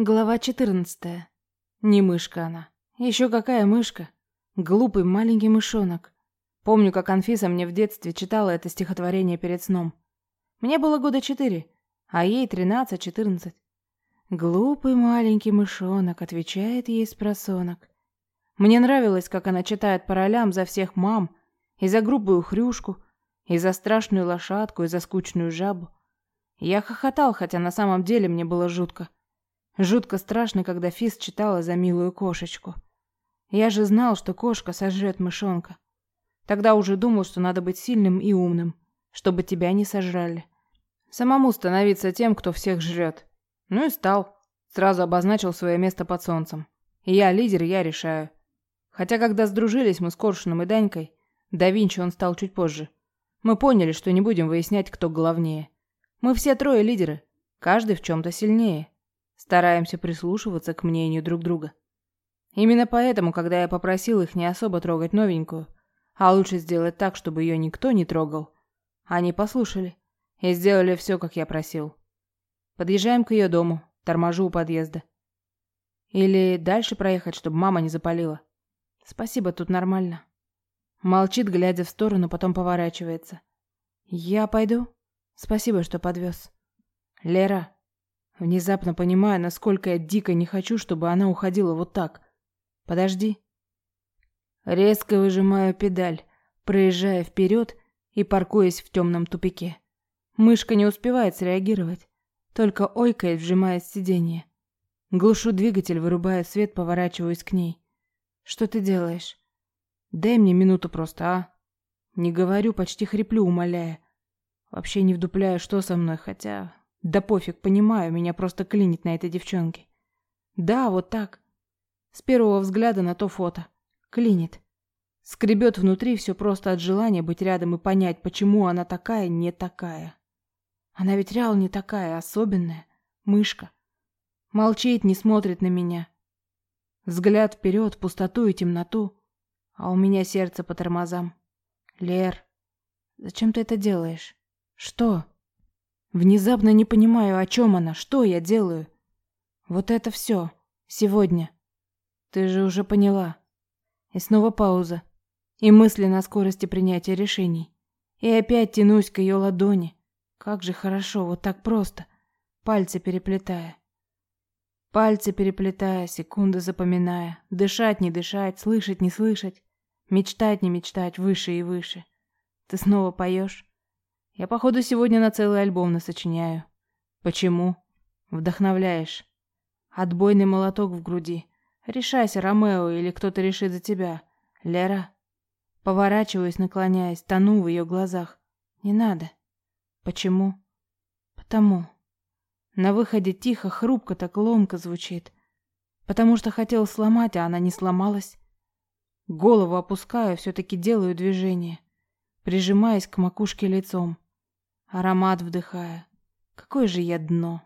Глава 14. Не мышка она. Еще какая мышка? Глупый маленький мышонок. Помню, как Анфиса мне в детстве читала это стихотворение перед сном. Мне было года четыре, а ей тринадцать-четырнадцать. Глупый маленький мышонок отвечает ей с просонок. Мне нравилось, как она читает по ролям за всех мам, и за грубую хрюшку, и за страшную лошадку, и за скучную жабу. Я хохотал, хотя на самом деле мне было жутко. Жутко страшно, когда Фис читала за милую кошечку. Я же знал, что кошка сожрет мышонка. Тогда уже думал, что надо быть сильным и умным, чтобы тебя не сожрали. Самому становиться тем, кто всех жрет. Ну и стал. Сразу обозначил свое место под солнцем. Я лидер, я решаю. Хотя когда сдружились мы с Коршуном и Данькой, да Винчи он стал чуть позже, мы поняли, что не будем выяснять, кто главнее. Мы все трое лидеры, каждый в чем-то сильнее. Стараемся прислушиваться к мнению друг друга. Именно поэтому, когда я попросил их не особо трогать новенькую, а лучше сделать так, чтобы ее никто не трогал, они послушали и сделали все, как я просил. Подъезжаем к ее дому, торможу у подъезда. Или дальше проехать, чтобы мама не запалила. Спасибо, тут нормально. Молчит, глядя в сторону, потом поворачивается. Я пойду? Спасибо, что подвез. Лера, Внезапно понимаю, насколько я дико не хочу, чтобы она уходила вот так. Подожди. Резко выжимаю педаль, проезжая вперед и паркуясь в темном тупике. Мышка не успевает среагировать, только ойкает, вжимая сиденье. Глушу двигатель, вырубая свет, поворачиваюсь к ней. Что ты делаешь? Дай мне минуту просто, а? Не говорю, почти хриплю, умоляя. Вообще не вдупляю, что со мной, хотя да пофиг, понимаю, меня просто клинит на этой девчонке. Да, вот так. С первого взгляда на то фото. Клинит. Скребет внутри все просто от желания быть рядом и понять, почему она такая, не такая. Она ведь реально не такая, особенная. Мышка. Молчит, не смотрит на меня. Взгляд вперед, пустоту и темноту. А у меня сердце по тормозам. Лер, зачем ты это делаешь? Что? Внезапно не понимаю, о чем она, что я делаю. Вот это все. Сегодня. Ты же уже поняла. И снова пауза. И мысли на скорости принятия решений. И опять тянусь к ее ладони. Как же хорошо, вот так просто. Пальцы переплетая. Пальцы переплетая, секунды запоминая. Дышать, не дышать, слышать, не слышать. Мечтать, не мечтать, выше и выше. Ты снова поешь? Я, походу, сегодня на целый альбом насочиняю. Почему? Вдохновляешь. Отбойный молоток в груди. Решайся, Ромео, или кто-то решит за тебя. Лера. Поворачиваюсь, наклоняясь, тону в ее глазах. Не надо. Почему? Потому. На выходе тихо, хрупко, так ломко звучит. Потому что хотел сломать, а она не сломалась. Голову опускаю, все-таки делаю движение, прижимаясь к макушке лицом аромат вдыхая. Какое же я дно.